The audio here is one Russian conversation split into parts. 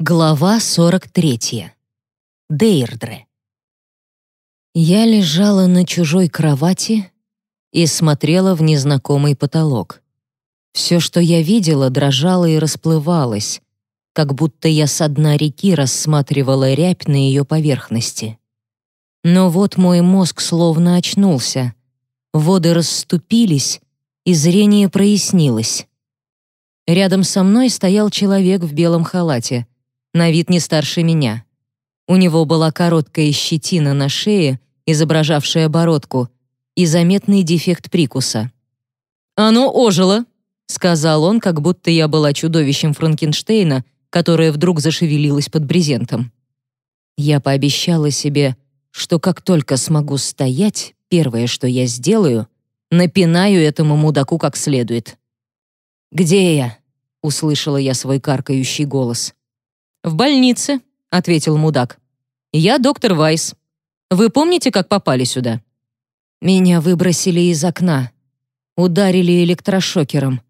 Глава 43. Дейрдре. Я лежала на чужой кровати и смотрела в незнакомый потолок. Все, что я видела, дрожало и расплывалось, как будто я с дна реки рассматривала рябь на ее поверхности. Но вот мой мозг словно очнулся. Воды расступились, и зрение прояснилось. Рядом со мной стоял человек в белом халате — на вид не старше меня. У него была короткая щетина на шее, изображавшая бородку, и заметный дефект прикуса. «Оно ожило», — сказал он, как будто я была чудовищем Франкенштейна, которое вдруг зашевелилось под брезентом. Я пообещала себе, что как только смогу стоять, первое, что я сделаю, напинаю этому мудаку как следует. «Где я?» — услышала я свой каркающий голос. «В больнице», — ответил мудак. «Я доктор Вайс. Вы помните, как попали сюда?» «Меня выбросили из окна. Ударили электрошокером.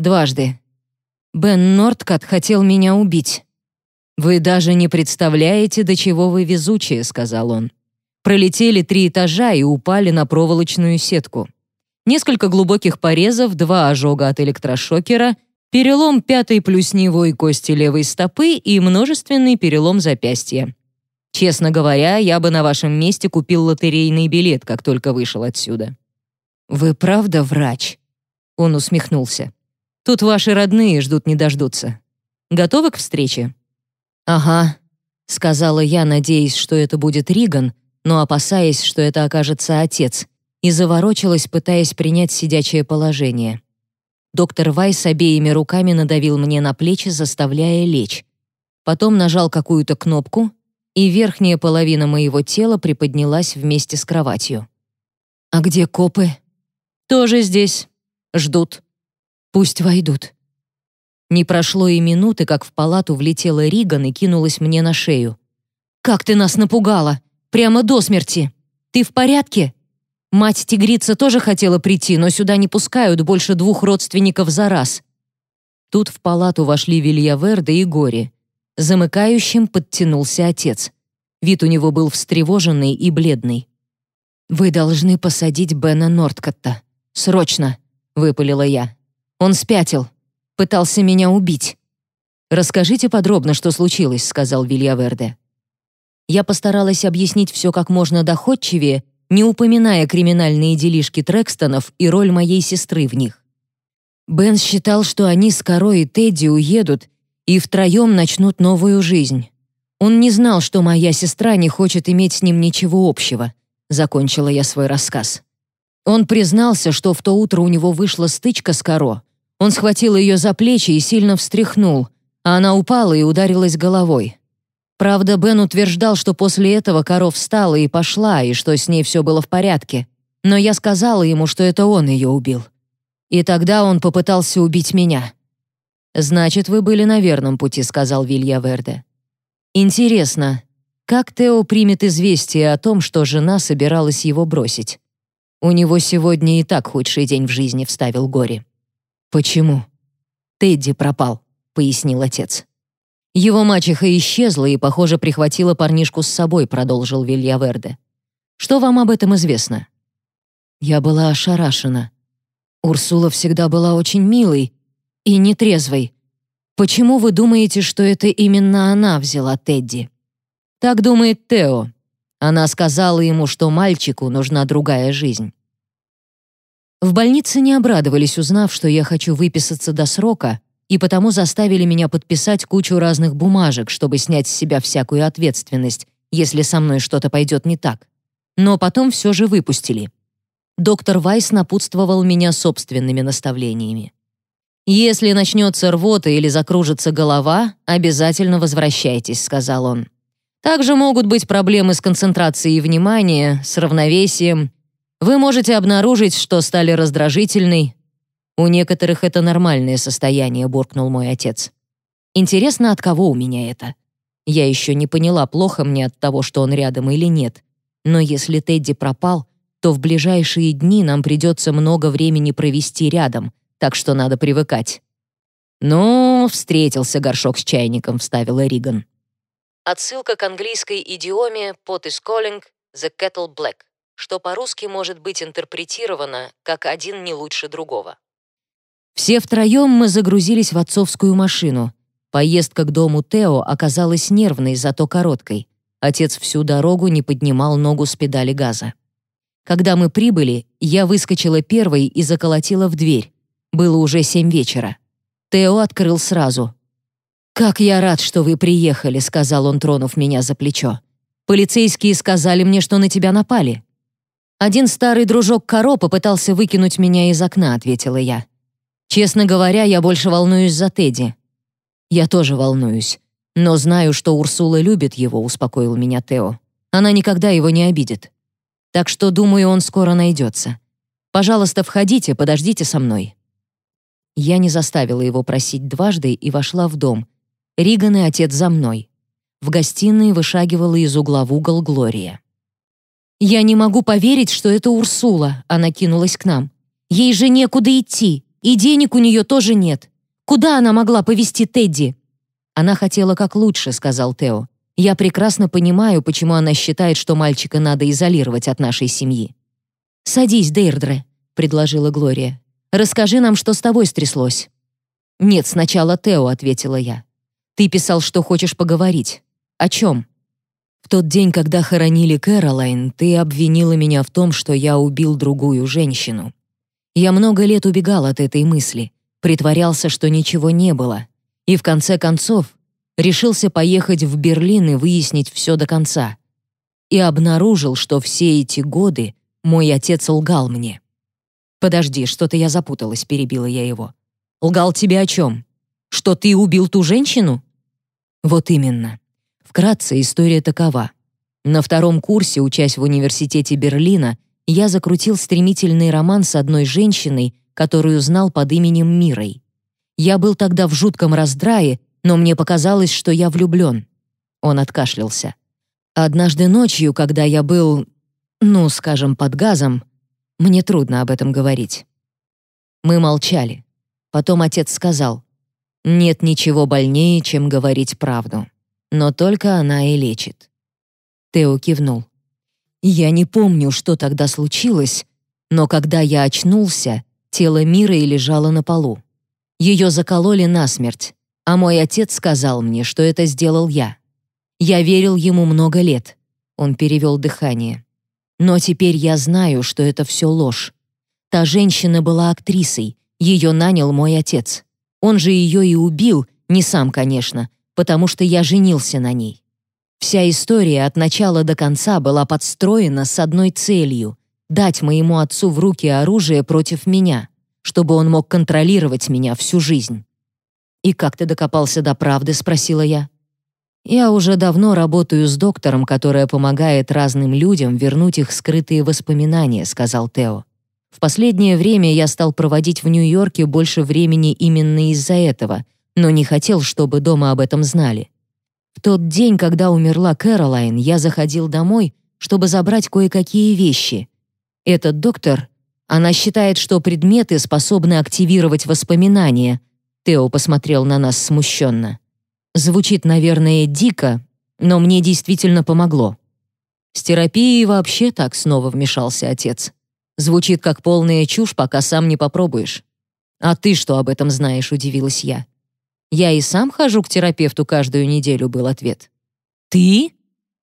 Дважды. Бен Нордкат хотел меня убить». «Вы даже не представляете, до чего вы везучие», — сказал он. Пролетели три этажа и упали на проволочную сетку. Несколько глубоких порезов, два ожога от электрошокера — перелом пятой плюсневой кости левой стопы и множественный перелом запястья. Честно говоря, я бы на вашем месте купил лотерейный билет, как только вышел отсюда. Вы правда врач? Он усмехнулся. Тут ваши родные ждут не дождутся. Готовы к встрече? Ага, сказала я, надеясь, что это будет Риган, но опасаясь, что это окажется отец, и заворочилась, пытаясь принять сидячее положение. Доктор Вайс обеими руками надавил мне на плечи, заставляя лечь. Потом нажал какую-то кнопку, и верхняя половина моего тела приподнялась вместе с кроватью. «А где копы?» «Тоже здесь. Ждут. Пусть войдут». Не прошло и минуты, как в палату влетела Риган и кинулась мне на шею. «Как ты нас напугала! Прямо до смерти! Ты в порядке?» Мать-тигрица тоже хотела прийти, но сюда не пускают больше двух родственников за раз. Тут в палату вошли Вилья Верде и Гори. Замыкающим подтянулся отец. Вид у него был встревоженный и бледный. «Вы должны посадить Бена Нордкотта. Срочно!» — выпалила я. «Он спятил. Пытался меня убить». «Расскажите подробно, что случилось», — сказал Вилья Верде. Я постаралась объяснить все как можно доходчивее не упоминая криминальные делишки Трекстонов и роль моей сестры в них. Бен считал, что они с Каро и Тедди уедут и втроем начнут новую жизнь. Он не знал, что моя сестра не хочет иметь с ним ничего общего. Закончила я свой рассказ. Он признался, что в то утро у него вышла стычка с Каро. Он схватил ее за плечи и сильно встряхнул, а она упала и ударилась головой. Правда, Бен утверждал, что после этого коров встала и пошла, и что с ней все было в порядке. Но я сказала ему, что это он ее убил. И тогда он попытался убить меня. «Значит, вы были на верном пути», — сказал Вилья Верде. «Интересно, как Тео примет известие о том, что жена собиралась его бросить? У него сегодня и так худший день в жизни», — вставил Гори. «Почему?» «Тедди пропал», — пояснил отец. Его мачеха исчезла и, похоже, прихватила парнишку с собой, продолжил Вильяверде. Что вам об этом известно? Я была ошарашена. Урсула всегда была очень милой и нетрезвой. Почему вы думаете, что это именно она взяла Тедди? Так думает Тео. Она сказала ему, что мальчику нужна другая жизнь. В больнице не обрадовались, узнав, что я хочу выписаться до срока, и потому заставили меня подписать кучу разных бумажек, чтобы снять с себя всякую ответственность, если со мной что-то пойдет не так. Но потом все же выпустили. Доктор Вайс напутствовал меня собственными наставлениями. «Если начнется рвота или закружится голова, обязательно возвращайтесь», — сказал он. «Также могут быть проблемы с концентрацией внимания, с равновесием. Вы можете обнаружить, что стали раздражительной, «У некоторых это нормальное состояние», — буркнул мой отец. «Интересно, от кого у меня это?» Я еще не поняла, плохо мне от того, что он рядом или нет. Но если Тедди пропал, то в ближайшие дни нам придется много времени провести рядом, так что надо привыкать. «Ну, «Но встретился горшок с чайником», — вставила Риган. Отсылка к английской идиоме «pot is calling the kettle black», что по-русски может быть интерпретировано как «один не лучше другого». Все втроем мы загрузились в отцовскую машину. Поездка к дому Тео оказалась нервной, зато короткой. Отец всю дорогу не поднимал ногу с педали газа. Когда мы прибыли, я выскочила первой и заколотила в дверь. Было уже семь вечера. Тео открыл сразу. «Как я рад, что вы приехали», — сказал он, тронув меня за плечо. «Полицейские сказали мне, что на тебя напали». «Один старый дружок Каро попытался выкинуть меня из окна», — ответила я. «Честно говоря, я больше волнуюсь за Тедди». «Я тоже волнуюсь, но знаю, что Урсула любит его», — успокоил меня Тео. «Она никогда его не обидит». Так что, думаю, он скоро найдется. Пожалуйста, входите, подождите со мной». Я не заставила его просить дважды и вошла в дом. Риган и отец за мной. В гостиной вышагивала из угла в угол Глория. «Я не могу поверить, что это Урсула», — она кинулась к нам. «Ей же некуда идти, и денег у нее тоже нет. Куда она могла повезти Тедди?» «Она хотела как лучше», — сказал Тео. Я прекрасно понимаю, почему она считает, что мальчика надо изолировать от нашей семьи. «Садись, Дейрдре», — предложила Глория. «Расскажи нам, что с тобой стряслось». «Нет, сначала Тео», — ответила я. «Ты писал, что хочешь поговорить. О чем?» «В тот день, когда хоронили Кэролайн, ты обвинила меня в том, что я убил другую женщину. Я много лет убегал от этой мысли, притворялся, что ничего не было. И в конце концов, решился поехать в Берлин и выяснить все до конца. И обнаружил, что все эти годы мой отец лгал мне. «Подожди, что-то я запуталась», — перебила я его. «Лгал тебе о чем? Что ты убил ту женщину?» «Вот именно. Вкратце история такова. На втором курсе, учась в университете Берлина, я закрутил стремительный роман с одной женщиной, которую знал под именем Мирой. Я был тогда в жутком раздрае но мне показалось, что я влюблен. Он откашлялся. Однажды ночью, когда я был, ну, скажем, под газом, мне трудно об этом говорить. Мы молчали. Потом отец сказал, «Нет ничего больнее, чем говорить правду. Но только она и лечит». Тео кивнул. «Я не помню, что тогда случилось, но когда я очнулся, тело Миры лежало на полу. Ее закололи насмерть, а мой отец сказал мне, что это сделал я. Я верил ему много лет. Он перевел дыхание. Но теперь я знаю, что это все ложь. Та женщина была актрисой, ее нанял мой отец. Он же ее и убил, не сам, конечно, потому что я женился на ней. Вся история от начала до конца была подстроена с одной целью — дать моему отцу в руки оружие против меня, чтобы он мог контролировать меня всю жизнь. «И как ты докопался до правды?» — спросила я. «Я уже давно работаю с доктором, которая помогает разным людям вернуть их скрытые воспоминания», — сказал Тео. «В последнее время я стал проводить в Нью-Йорке больше времени именно из-за этого, но не хотел, чтобы дома об этом знали. В тот день, когда умерла Кэролайн, я заходил домой, чтобы забрать кое-какие вещи. Этот доктор, она считает, что предметы способны активировать воспоминания, Тео посмотрел на нас смущенно. Звучит, наверное, дико, но мне действительно помогло. С терапией вообще так снова вмешался отец. Звучит как полная чушь, пока сам не попробуешь. А ты что об этом знаешь, удивилась я. Я и сам хожу к терапевту каждую неделю, был ответ. Ты?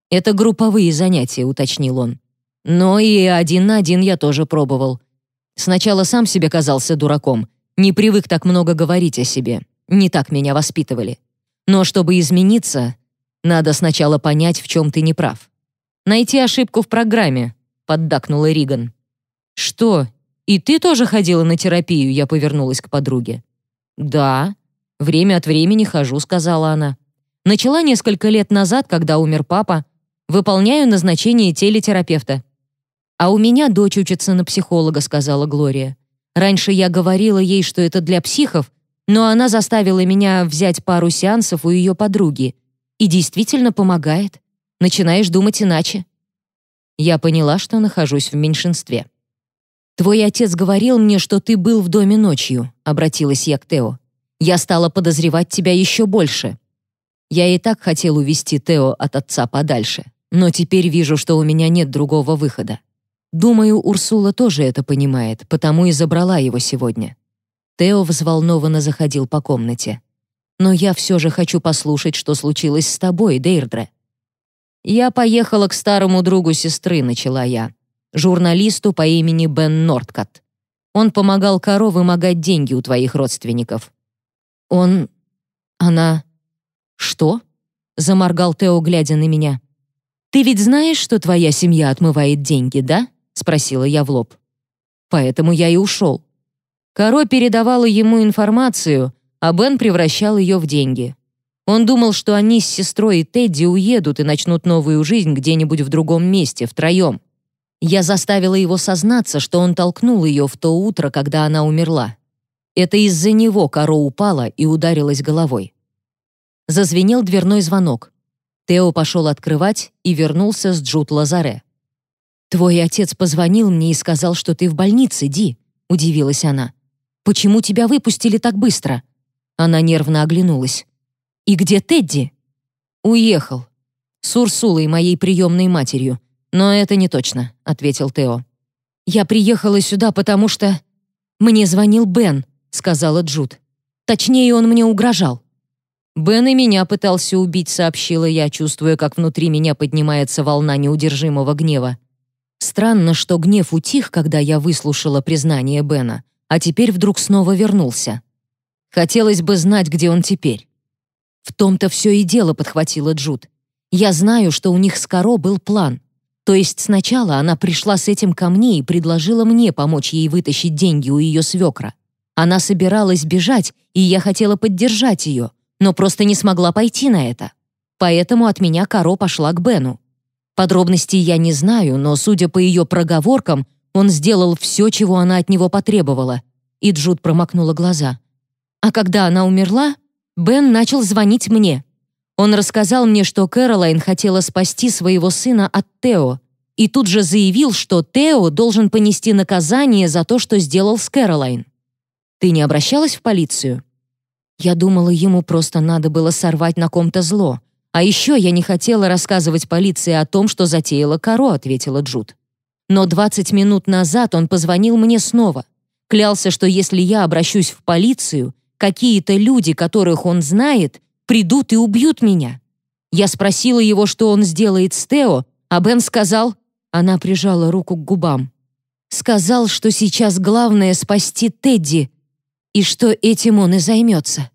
Это групповые занятия, уточнил он. Но и один на один я тоже пробовал. Сначала сам себе казался дураком, не привык так много говорить о себе. Не так меня воспитывали. Но чтобы измениться, надо сначала понять, в чем ты не прав. Найти ошибку в программе, поддакнула Риган. Что? И ты тоже ходила на терапию? Я повернулась к подруге. Да, время от времени хожу, сказала она. Начала несколько лет назад, когда умер папа. Выполняю назначение телетерапевта. А у меня дочь учится на психолога, сказала Глория. Раньше я говорила ей, что это для психов, но она заставила меня взять пару сеансов у ее подруги. И действительно помогает. Начинаешь думать иначе. Я поняла, что нахожусь в меньшинстве. «Твой отец говорил мне, что ты был в доме ночью», — обратилась я к Тео. Я стала подозревать тебя еще больше. Я и так хотел увести Тео от отца подальше, но теперь вижу, что у меня нет другого выхода. Думаю, Урсула тоже это понимает, потому и забрала его сегодня. Тео взволнованно заходил по комнате. «Но я все же хочу послушать, что случилось с тобой, Дейрдре». «Я поехала к старому другу сестры», — начала я, журналисту по имени Бен Нордкат. Он помогал Каро вымогать деньги у твоих родственников. Он... она... что? Заморгал Тео, глядя на меня. Ты ведь знаешь, что твоя семья отмывает деньги, да? Спросила я в лоб. Поэтому я и ушел. Каро передавала ему информацию, а Бен превращал ее в деньги. Он думал, что они с сестрой и Тедди уедут и начнут новую жизнь где-нибудь в другом месте, втроем. Я заставила его сознаться, что он толкнул ее в то утро, когда она умерла. Это из-за него Каро упала и ударилась головой. Зазвенел дверной звонок. Тео пошел открывать и вернулся с Джут Лазаре. «Твой отец позвонил мне и сказал, что ты в больнице, Ди», — удивилась она. «Почему тебя выпустили так быстро?» Она нервно оглянулась. «И где Тедди?» «Уехал. С Урсулой, моей приемной матерью. «Но это не точно», — ответил Тео. «Я приехала сюда, потому что...» «Мне звонил Бен», — сказала Джуд. «Точнее, он мне угрожал». «Бен и меня пытался убить», — сообщила я, чувствуя, как внутри меня поднимается волна неудержимого гнева. Странно, что гнев утих, когда я выслушала признание Бена, а теперь вдруг снова вернулся. Хотелось бы знать, где он теперь. В том-то все и дело, подхватила Джуд. Я знаю, что у них с Каро был план. То есть сначала она пришла с этим ко мне и предложила мне помочь ей вытащить деньги у ее свекра. Она собиралась бежать, и я хотела поддержать ее, но просто не смогла пойти на это. Поэтому от меня Каро пошла к Бену. Подробностей я не знаю, но, судя по ее проговоркам, он сделал все, чего она от него потребовала. И Джуд промокнула глаза. А когда она умерла, Бен начал звонить мне. Он рассказал мне, что Кэролайн хотела спасти своего сына от Тео, и тут же заявил, что Тео должен понести наказание за то, что сделал с Кэролайн. Ты не обращалась в полицию? Я думала, ему просто надо было сорвать на ком-то зло. А еще я не хотела рассказывать полиции о том, что затеяла Каро, ответила Джуд. Но 20 минут назад он позвонил мне снова. Клялся, что если я обращусь в полицию, какие-то люди, которых он знает, придут и убьют меня. Я спросила его, что он сделает с Тео, а Бен сказал... Она прижала руку к губам. Сказал, что сейчас главное спасти Тедди, и что этим он и займется.